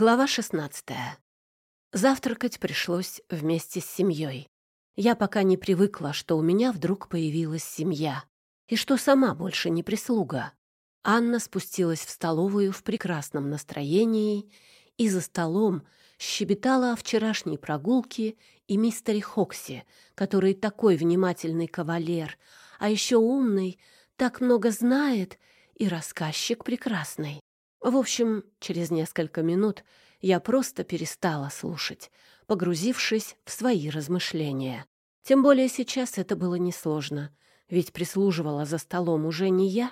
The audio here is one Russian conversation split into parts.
Глава 16. Завтракать пришлось вместе с семьей. Я пока не привыкла, что у меня вдруг появилась семья, и что сама больше не прислуга. Анна спустилась в столовую в прекрасном настроении и за столом щебетала о вчерашней прогулке и мистере Хокси, который такой внимательный кавалер, а еще умный, так много знает и рассказчик прекрасный. В общем, через несколько минут я просто перестала слушать, погрузившись в свои размышления. Тем более сейчас это было несложно, ведь прислуживала за столом уже не я.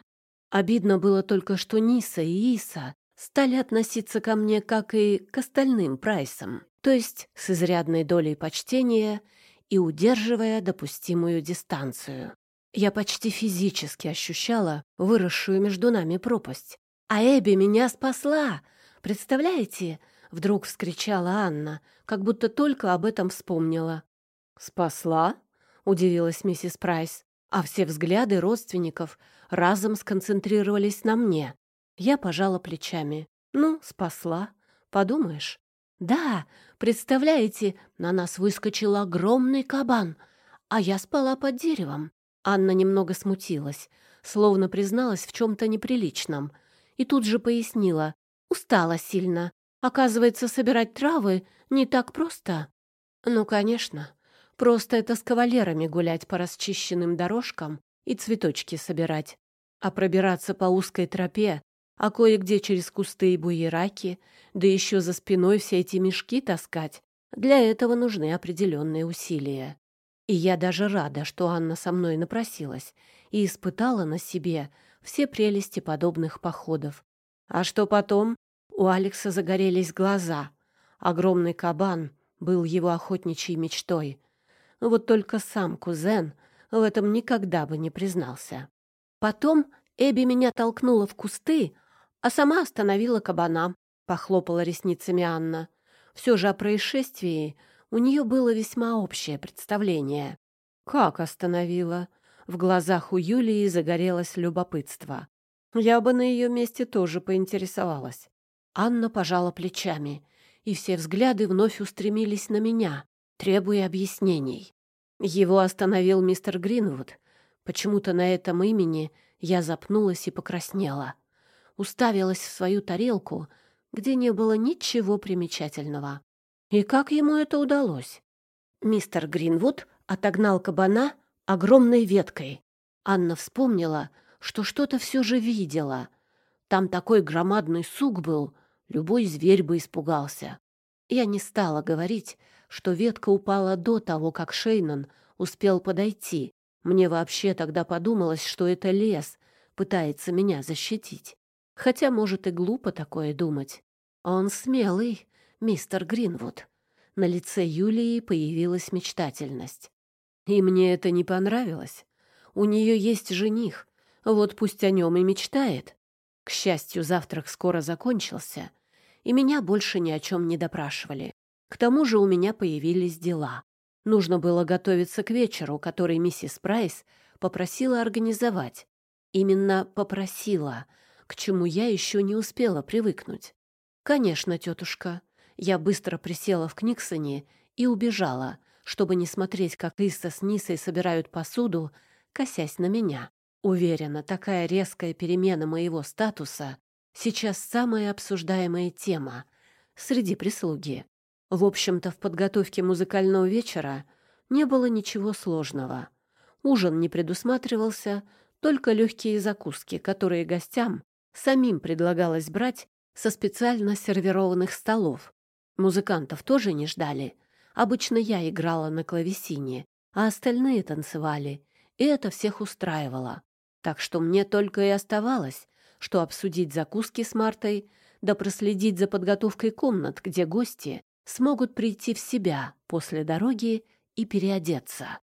Обидно было только, что Ниса и Иса стали относиться ко мне, как и к остальным прайсам, то есть с изрядной долей почтения и удерживая допустимую дистанцию. Я почти физически ощущала выросшую между нами пропасть, «А Эбби меня спасла! Представляете?» — вдруг вскричала Анна, как будто только об этом вспомнила. «Спасла?» — удивилась миссис Прайс, а все взгляды родственников разом сконцентрировались на мне. Я пожала плечами. «Ну, спасла. Подумаешь». «Да, представляете, на нас выскочил огромный кабан, а я спала под деревом». Анна немного смутилась, словно призналась в чем-то неприличном — и тут же пояснила. Устала сильно. Оказывается, собирать травы не так просто. Ну, конечно. Просто это с кавалерами гулять по расчищенным дорожкам и цветочки собирать. А пробираться по узкой тропе, а кое-где через кусты и буераки, да еще за спиной все эти мешки таскать, для этого нужны определенные усилия. И я даже рада, что Анна со мной напросилась и испытала на себе все прелести подобных походов. А что потом? У Алекса загорелись глаза. Огромный кабан был его охотничьей мечтой. Вот только сам кузен в этом никогда бы не признался. Потом Эбби меня толкнула в кусты, а сама остановила кабана, — похлопала ресницами Анна. Все же о происшествии у нее было весьма общее представление. «Как остановила?» В глазах у Юлии загорелось любопытство. Я бы на ее месте тоже поинтересовалась. Анна пожала плечами, и все взгляды вновь устремились на меня, требуя объяснений. Его остановил мистер Гринвуд. Почему-то на этом имени я запнулась и покраснела. Уставилась в свою тарелку, где не было ничего примечательного. И как ему это удалось? Мистер Гринвуд отогнал кабана огромной веткой. Анна вспомнила, что что-то все же видела. Там такой громадный сук был, любой зверь бы испугался. Я не стала говорить, что ветка упала до того, как Шейнон успел подойти. Мне вообще тогда подумалось, что это лес пытается меня защитить. Хотя, может, и глупо такое думать. Он смелый, мистер Гринвуд. На лице Юлии появилась мечтательность. И мне это не понравилось. У нее есть жених, вот пусть о нем и мечтает. К счастью, завтрак скоро закончился, и меня больше ни о чем не допрашивали. К тому же у меня появились дела. Нужно было готовиться к вечеру, который миссис Прайс попросила организовать. Именно попросила, к чему я еще не успела привыкнуть. «Конечно, тетушка». Я быстро присела в Книксоне и убежала, чтобы не смотреть, как Иса с Нисой собирают посуду, косясь на меня. Уверена, такая резкая перемена моего статуса сейчас самая обсуждаемая тема среди прислуги. В общем-то, в подготовке музыкального вечера не было ничего сложного. Ужин не предусматривался, только легкие закуски, которые гостям самим предлагалось брать со специально сервированных столов. Музыкантов тоже не ждали — Обычно я играла на клавесине, а остальные танцевали, и это всех устраивало. Так что мне только и оставалось, что обсудить закуски с Мартой, да проследить за подготовкой комнат, где гости смогут прийти в себя после дороги и переодеться.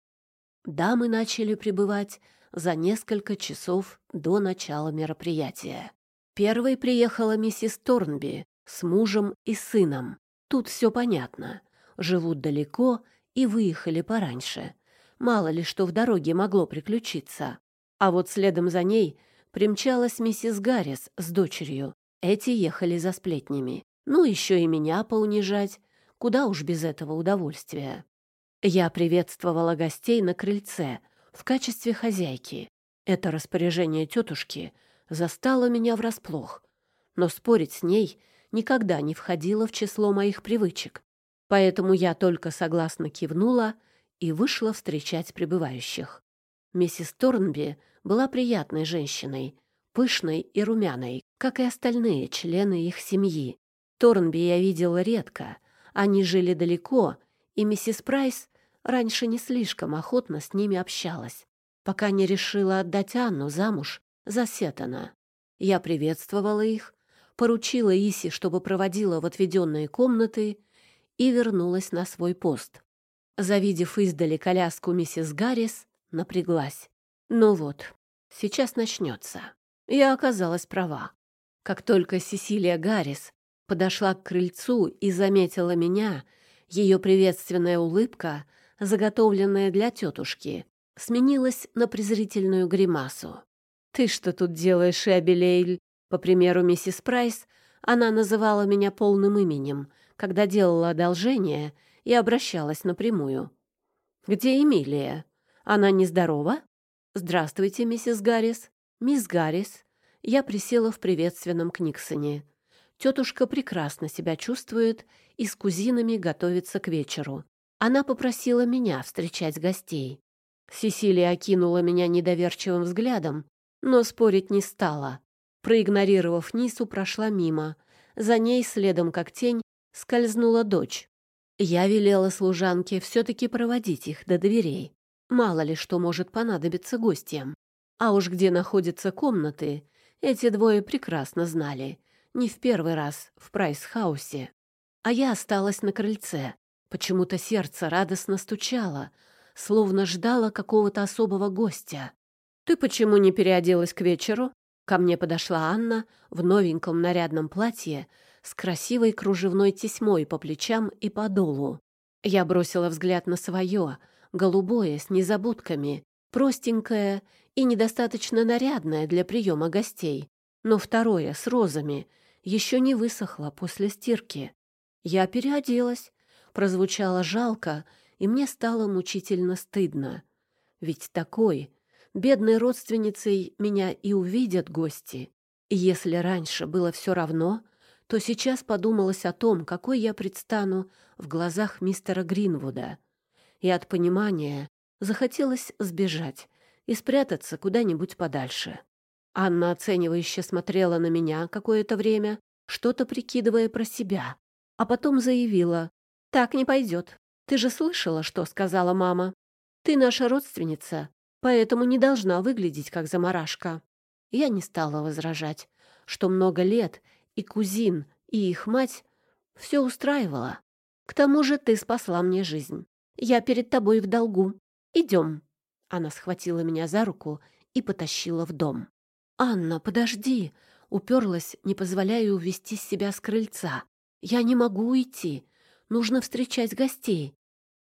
Дамы начали прибывать за несколько часов до начала мероприятия. Первой приехала миссис Торнби с мужем и сыном. Тут все понятно живут далеко и выехали пораньше. Мало ли что в дороге могло приключиться. А вот следом за ней примчалась миссис Гаррис с дочерью. Эти ехали за сплетнями. Ну, еще и меня поунижать. Куда уж без этого удовольствия. Я приветствовала гостей на крыльце в качестве хозяйки. Это распоряжение тетушки застало меня врасплох, но спорить с ней никогда не входило в число моих привычек. Поэтому я только согласно кивнула и вышла встречать прибывающих. Миссис Торнби была приятной женщиной, пышной и румяной, как и остальные члены их семьи. Торнби я видела редко, они жили далеко, и миссис Прайс раньше не слишком охотно с ними общалась, пока не решила отдать Анну замуж за Сеттона. Я приветствовала их, поручила Иси, чтобы проводила в отведенные комнаты, и вернулась на свой пост. Завидев издали коляску миссис Гаррис, напряглась. Ну вот, сейчас начнется. Я оказалась права. Как только Сесилия Гаррис подошла к крыльцу и заметила меня, ее приветственная улыбка, заготовленная для тетушки, сменилась на презрительную гримасу. «Ты что тут делаешь, Эбелейль?» По примеру миссис Прайс, она называла меня полным именем, когда делала одолжение и обращалась напрямую. «Где Эмилия? Она нездорова?» «Здравствуйте, миссис Гаррис». «Мисс Гаррис». Я присела в приветственном Книксоне. Тетушка прекрасно себя чувствует и с кузинами готовится к вечеру. Она попросила меня встречать гостей. Сесилия окинула меня недоверчивым взглядом, но спорить не стала. Проигнорировав Нису, прошла мимо. За ней, следом как тень, скользнула дочь. Я велела служанке все-таки проводить их до дверей. Мало ли что может понадобиться гостям. А уж где находятся комнаты, эти двое прекрасно знали. Не в первый раз в Прайс-хаусе. А я осталась на крыльце. Почему-то сердце радостно стучало, словно ждало какого-то особого гостя. «Ты почему не переоделась к вечеру?» Ко мне подошла Анна в новеньком нарядном платье с красивой кружевной тесьмой по плечам и по долу. Я бросила взгляд на свое, голубое, с незабудками, простенькое и недостаточно нарядное для приема гостей, но второе, с розами, еще не высохло после стирки. Я переоделась, прозвучало жалко, и мне стало мучительно стыдно. Ведь такой, бедной родственницей меня и увидят гости. И если раньше было все равно, то сейчас подумалось о том, какой я предстану в глазах мистера Гринвуда. И от понимания захотелось сбежать и спрятаться куда-нибудь подальше. Анна оценивающе смотрела на меня какое-то время, что-то прикидывая про себя, а потом заявила, «Так не пойдет. Ты же слышала, что сказала мама? Ты наша родственница, поэтому не должна выглядеть как заморашка. Я не стала возражать, что много лет и кузин, и их мать все устраивало. К тому же ты спасла мне жизнь. Я перед тобой в долгу. Идем. Она схватила меня за руку и потащила в дом. «Анна, подожди!» Уперлась, не позволяя увести себя с крыльца. «Я не могу уйти. Нужно встречать гостей.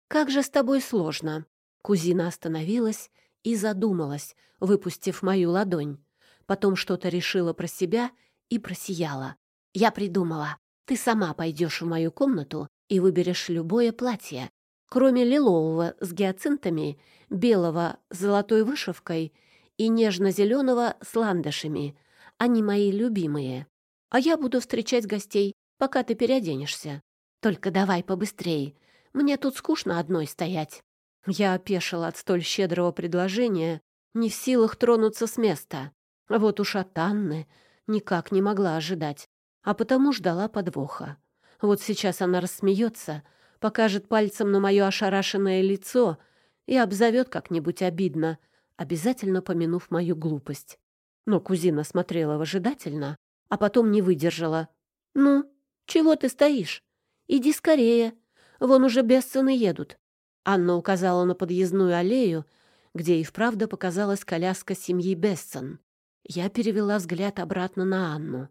Как же с тобой сложно!» Кузина остановилась и задумалась, выпустив мою ладонь. Потом что-то решила про себя и просияла. «Я придумала. Ты сама пойдешь в мою комнату и выберешь любое платье, кроме лилового с гиацинтами, белого с золотой вышивкой и нежно-зеленого с ландышами. Они мои любимые. А я буду встречать гостей, пока ты переоденешься. Только давай побыстрее. Мне тут скучно одной стоять». Я опешила от столь щедрого предложения, не в силах тронуться с места. Вот уж от Анны никак не могла ожидать, а потому ждала подвоха. Вот сейчас она рассмеется, покажет пальцем на мое ошарашенное лицо и обзовет как-нибудь обидно, обязательно помянув мою глупость. Но кузина смотрела выжидательно, а потом не выдержала. «Ну, чего ты стоишь? Иди скорее. Вон уже бесцены едут. Анна указала на подъездную аллею, где и вправду показалась коляска семьи Бессон. Я перевела взгляд обратно на Анну.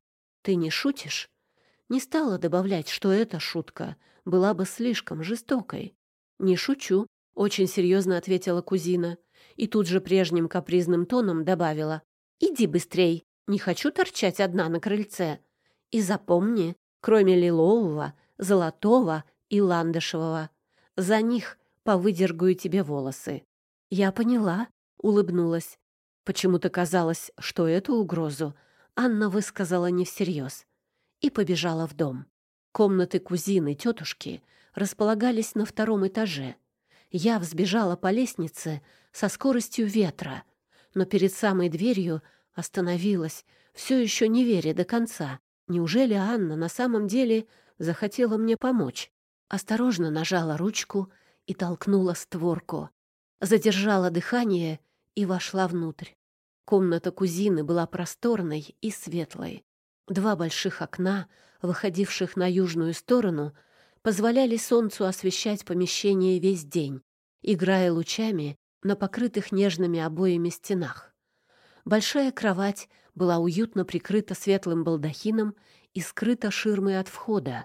«Ты не шутишь?» Не стала добавлять, что эта шутка была бы слишком жестокой. «Не шучу», — очень серьезно ответила кузина. И тут же прежним капризным тоном добавила. «Иди быстрей, не хочу торчать одна на крыльце. И запомни, кроме лилового, золотого и ландышевого. За них повыдергаю тебе волосы. Я поняла, улыбнулась. Почему-то казалось, что эту угрозу Анна высказала не всерьез и побежала в дом. Комнаты кузины, тетушки располагались на втором этаже. Я взбежала по лестнице со скоростью ветра, но перед самой дверью остановилась, все еще не веря до конца. Неужели Анна на самом деле захотела мне помочь? Осторожно нажала ручку и толкнула створку. Задержала дыхание и вошла внутрь. Комната кузины была просторной и светлой. Два больших окна, выходивших на южную сторону, позволяли солнцу освещать помещение весь день, играя лучами на покрытых нежными обоями стенах. Большая кровать была уютно прикрыта светлым балдахином и скрыта ширмой от входа.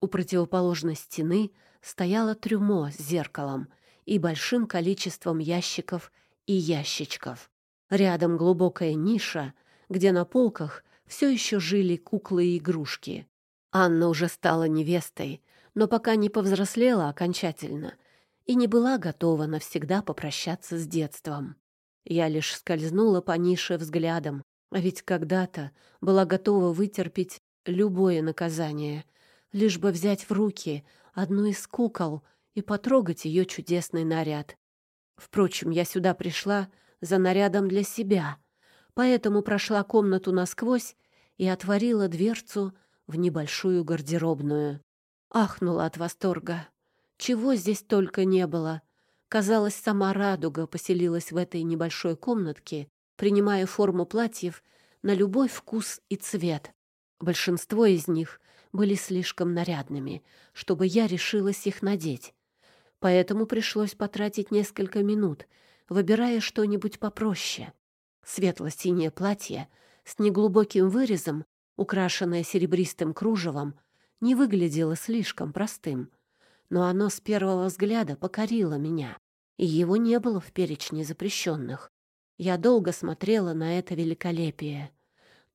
У противоположной стены стояло трюмо с зеркалом и большим количеством ящиков и ящичков. Рядом глубокая ниша, где на полках все еще жили куклы и игрушки. Анна уже стала невестой, но пока не повзрослела окончательно и не была готова навсегда попрощаться с детством. Я лишь скользнула по нише взглядом, а ведь когда-то была готова вытерпеть любое наказание, лишь бы взять в руки одну из кукол и потрогать ее чудесный наряд. Впрочем, я сюда пришла за нарядом для себя, поэтому прошла комнату насквозь и отворила дверцу в небольшую гардеробную. Ахнула от восторга. Чего здесь только не было. Казалось, сама радуга поселилась в этой небольшой комнатке, принимая форму платьев на любой вкус и цвет. Большинство из них были слишком нарядными, чтобы я решилась их надеть. Поэтому пришлось потратить несколько минут, выбирая что-нибудь попроще. Светло-синее платье с неглубоким вырезом, украшенное серебристым кружевом, не выглядело слишком простым, но оно с первого взгляда покорило меня, и его не было в перечне запрещенных. Я долго смотрела на это великолепие,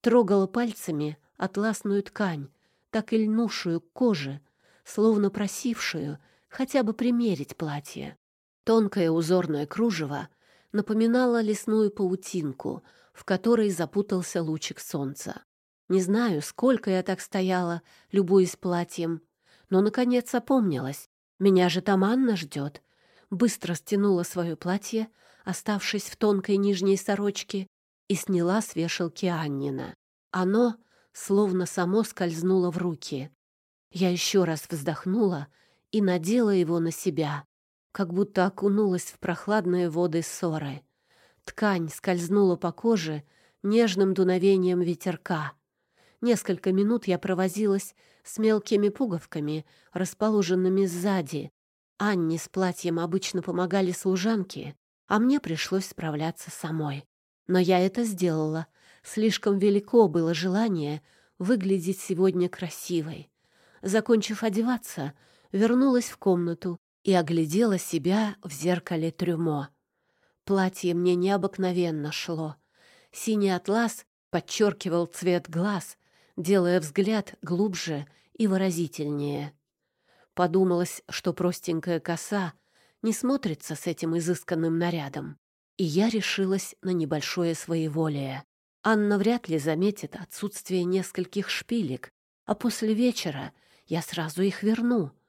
трогала пальцами атласную ткань, так и льнувшую к коже, словно просившую хотя бы примерить платье. Тонкое узорное кружево напоминало лесную паутинку, в которой запутался лучик солнца. Не знаю, сколько я так стояла, любуясь платьем, но, наконец, опомнилась. Меня же там Анна ждет. Быстро стянула свое платье, оставшись в тонкой нижней сорочке, и сняла с вешалки Аннина. Оно словно само скользнуло в руки. Я еще раз вздохнула и надела его на себя, как будто окунулась в прохладные воды ссоры. Ткань скользнула по коже нежным дуновением ветерка. Несколько минут я провозилась с мелкими пуговками, расположенными сзади. Анне с платьем обычно помогали служанки, а мне пришлось справляться самой. Но я это сделала. Слишком велико было желание выглядеть сегодня красивой. Закончив одеваться, вернулась в комнату и оглядела себя в зеркале трюмо. Платье мне необыкновенно шло. Синий атлас подчеркивал цвет глаз, делая взгляд глубже и выразительнее. Подумалось, что простенькая коса не смотрится с этим изысканным нарядом, и я решилась на небольшое своеволие. Анна вряд ли заметит отсутствие нескольких шпилек, а после вечера я сразу их верну —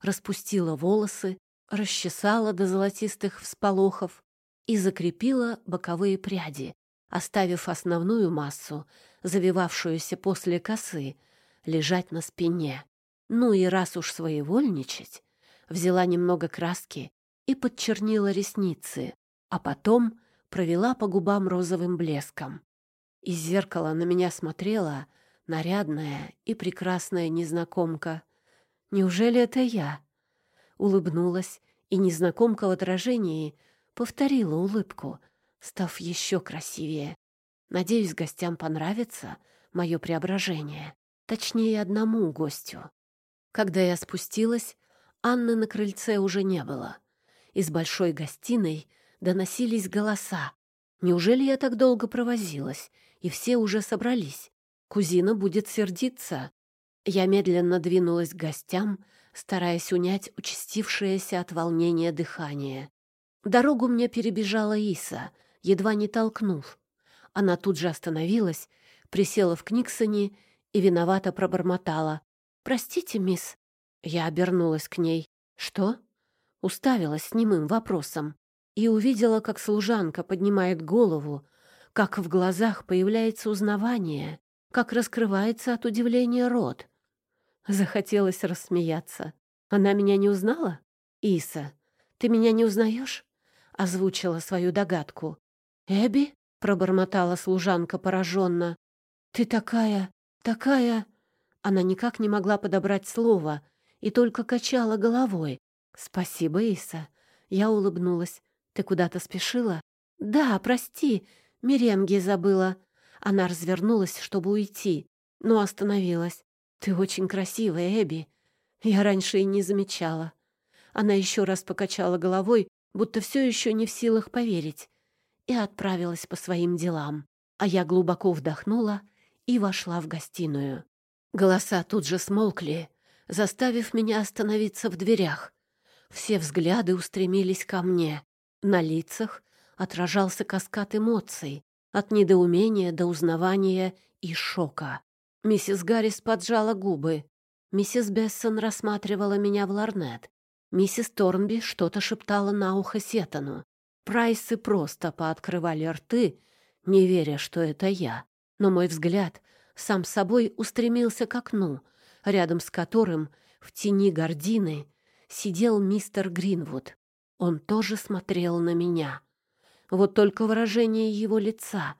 распустила волосы, расчесала до золотистых всполохов и закрепила боковые пряди, оставив основную массу, завивавшуюся после косы, лежать на спине. Ну и раз уж своевольничать, взяла немного краски и подчернила ресницы, а потом провела по губам розовым блеском. Из зеркала на меня смотрела нарядная и прекрасная незнакомка. Неужели это я? Улыбнулась, и незнакомка в отражении повторила улыбку, став еще красивее. Надеюсь, гостям понравится мое преображение. Точнее, одному гостю. Когда я спустилась, Анны на крыльце уже не было. Из большой гостиной доносились голоса. Неужели я так долго провозилась, и все уже собрались? Кузина будет сердиться. Я медленно двинулась к гостям, стараясь унять участившееся от волнения дыхание. Дорогу мне перебежала Иса, едва не толкнув. Она тут же остановилась, присела в Книксоне и виновато пробормотала. «Простите, мисс». Я обернулась к ней. «Что?» Уставилась с немым вопросом и увидела, как служанка поднимает голову, как в глазах появляется узнавание, как раскрывается от удивления рот. Захотелось рассмеяться. Она меня не узнала? «Иса, ты меня не узнаешь?» Озвучила свою догадку. «Эбби?» — пробормотала служанка пораженно. «Ты такая, такая...» Она никак не могла подобрать слово и только качала головой. «Спасибо, Иса». Я улыбнулась. «Ты куда-то спешила?» «Да, прости, меренги забыла». Она развернулась, чтобы уйти, но остановилась. «Ты очень красивая, Эбби. Я раньше и не замечала». Она еще раз покачала головой, будто все еще не в силах поверить, и отправилась по своим делам. А я глубоко вдохнула и вошла в гостиную. Голоса тут же смолкли, заставив меня остановиться в дверях. Все взгляды устремились ко мне. На лицах отражался каскад эмоций, от недоумения до узнавания и шока. Миссис Гаррис поджала губы. Миссис Бессон рассматривала меня в ларнет. Миссис Торнби что-то шептала на ухо Сетану. Прайсы просто пооткрывали рты, не веря, что это я. Но мой взгляд сам собой устремился к окну, рядом с которым, в тени гордины, сидел мистер Гринвуд. Он тоже смотрел на меня. Вот только выражение его лица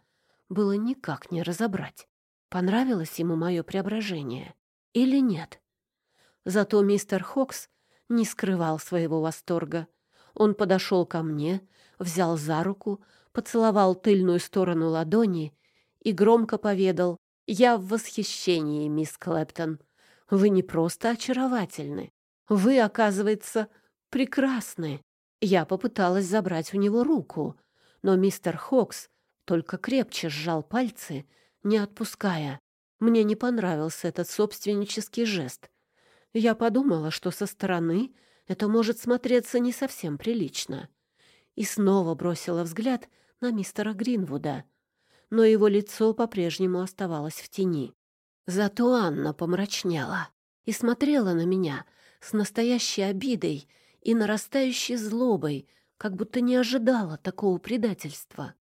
было никак не разобрать. Понравилось ему мое преображение или нет? Зато мистер Хокс не скрывал своего восторга. Он подошел ко мне, взял за руку, поцеловал тыльную сторону ладони и громко поведал «Я в восхищении, мисс Клэптон. Вы не просто очаровательны. Вы, оказывается, прекрасны». Я попыталась забрать у него руку, но мистер Хокс только крепче сжал пальцы, не отпуская. Мне не понравился этот собственнический жест. Я подумала, что со стороны это может смотреться не совсем прилично. И снова бросила взгляд на мистера Гринвуда. Но его лицо по-прежнему оставалось в тени. Зато Анна помрачнела и смотрела на меня с настоящей обидой и нарастающей злобой, как будто не ожидала такого предательства.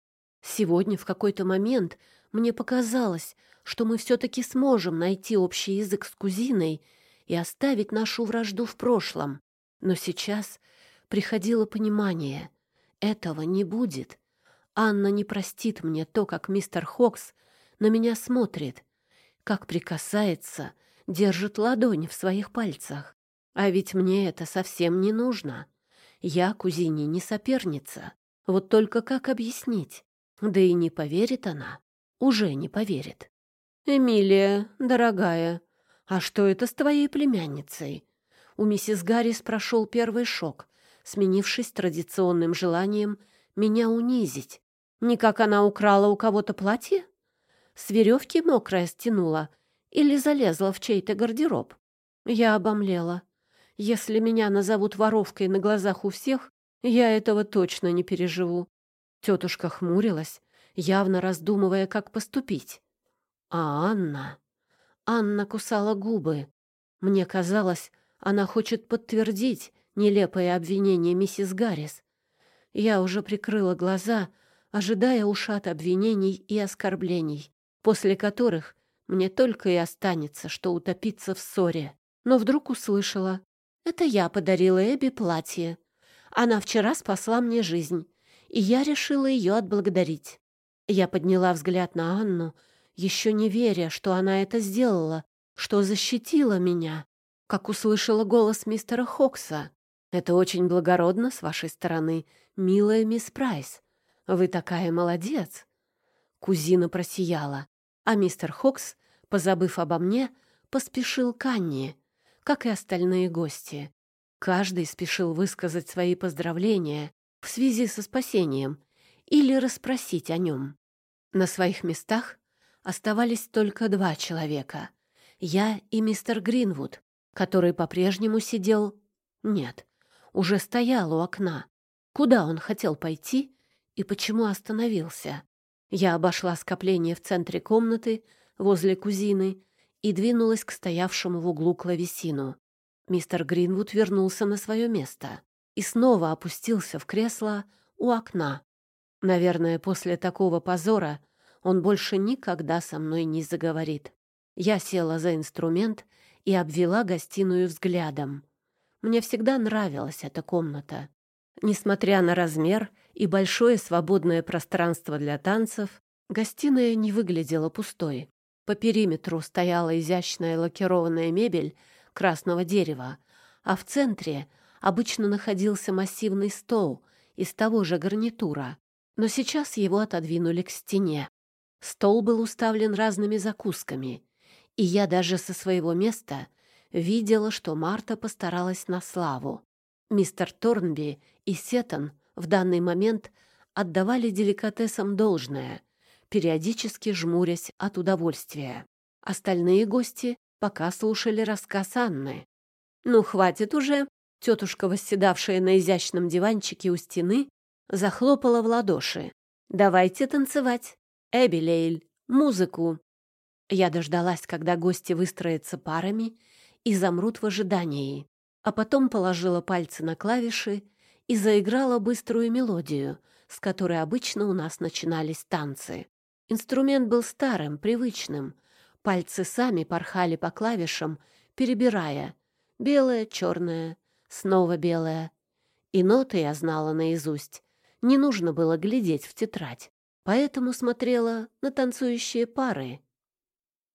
Сегодня в какой-то момент мне показалось, что мы все-таки сможем найти общий язык с кузиной и оставить нашу вражду в прошлом. Но сейчас приходило понимание — этого не будет. Анна не простит мне то, как мистер Хокс на меня смотрит, как прикасается, держит ладонь в своих пальцах. А ведь мне это совсем не нужно. Я кузине не соперница. Вот только как объяснить? Да и не поверит она. Уже не поверит. «Эмилия, дорогая, а что это с твоей племянницей?» У миссис Гаррис прошел первый шок, сменившись традиционным желанием меня унизить. Не как она украла у кого-то платье? С веревки мокрая стянула или залезла в чей-то гардероб? Я обомлела. Если меня назовут воровкой на глазах у всех, я этого точно не переживу. Тетушка хмурилась, явно раздумывая, как поступить. А Анна... Анна кусала губы. Мне казалось, она хочет подтвердить нелепое обвинение миссис Гаррис. Я уже прикрыла глаза, ожидая ушат обвинений и оскорблений, после которых мне только и останется, что утопиться в ссоре. Но вдруг услышала это я подарила Эбби платье. Она вчера спасла мне жизнь, и я решила ее отблагодарить. Я подняла взгляд на Анну, еще не веря, что она это сделала, что защитила меня, как услышала голос мистера Хокса. «Это очень благородно с вашей стороны, милая мисс Прайс. Вы такая молодец!» Кузина просияла, а мистер Хокс, позабыв обо мне, поспешил к Анне как и остальные гости. Каждый спешил высказать свои поздравления в связи со спасением или расспросить о нем. На своих местах оставались только два человека. Я и мистер Гринвуд, который по-прежнему сидел... Нет, уже стоял у окна. Куда он хотел пойти и почему остановился? Я обошла скопление в центре комнаты, возле кузины, и двинулась к стоявшему в углу клавесину. Мистер Гринвуд вернулся на свое место и снова опустился в кресло у окна. Наверное, после такого позора он больше никогда со мной не заговорит. Я села за инструмент и обвела гостиную взглядом. Мне всегда нравилась эта комната. Несмотря на размер и большое свободное пространство для танцев, гостиная не выглядела пустой. По периметру стояла изящная лакированная мебель красного дерева, а в центре обычно находился массивный стол из того же гарнитура, но сейчас его отодвинули к стене. Стол был уставлен разными закусками, и я даже со своего места видела, что Марта постаралась на славу. Мистер Торнби и Сеттон в данный момент отдавали деликатесам должное, периодически жмурясь от удовольствия. Остальные гости пока слушали рассказ Анны. «Ну, хватит уже!» Тетушка, восседавшая на изящном диванчике у стены, захлопала в ладоши. «Давайте танцевать! Эбилейль, музыку!» Я дождалась, когда гости выстроятся парами и замрут в ожидании, а потом положила пальцы на клавиши и заиграла быструю мелодию, с которой обычно у нас начинались танцы. Инструмент был старым, привычным. Пальцы сами порхали по клавишам, перебирая. Белое, черное, снова белое. И ноты я знала наизусть. Не нужно было глядеть в тетрадь. Поэтому смотрела на танцующие пары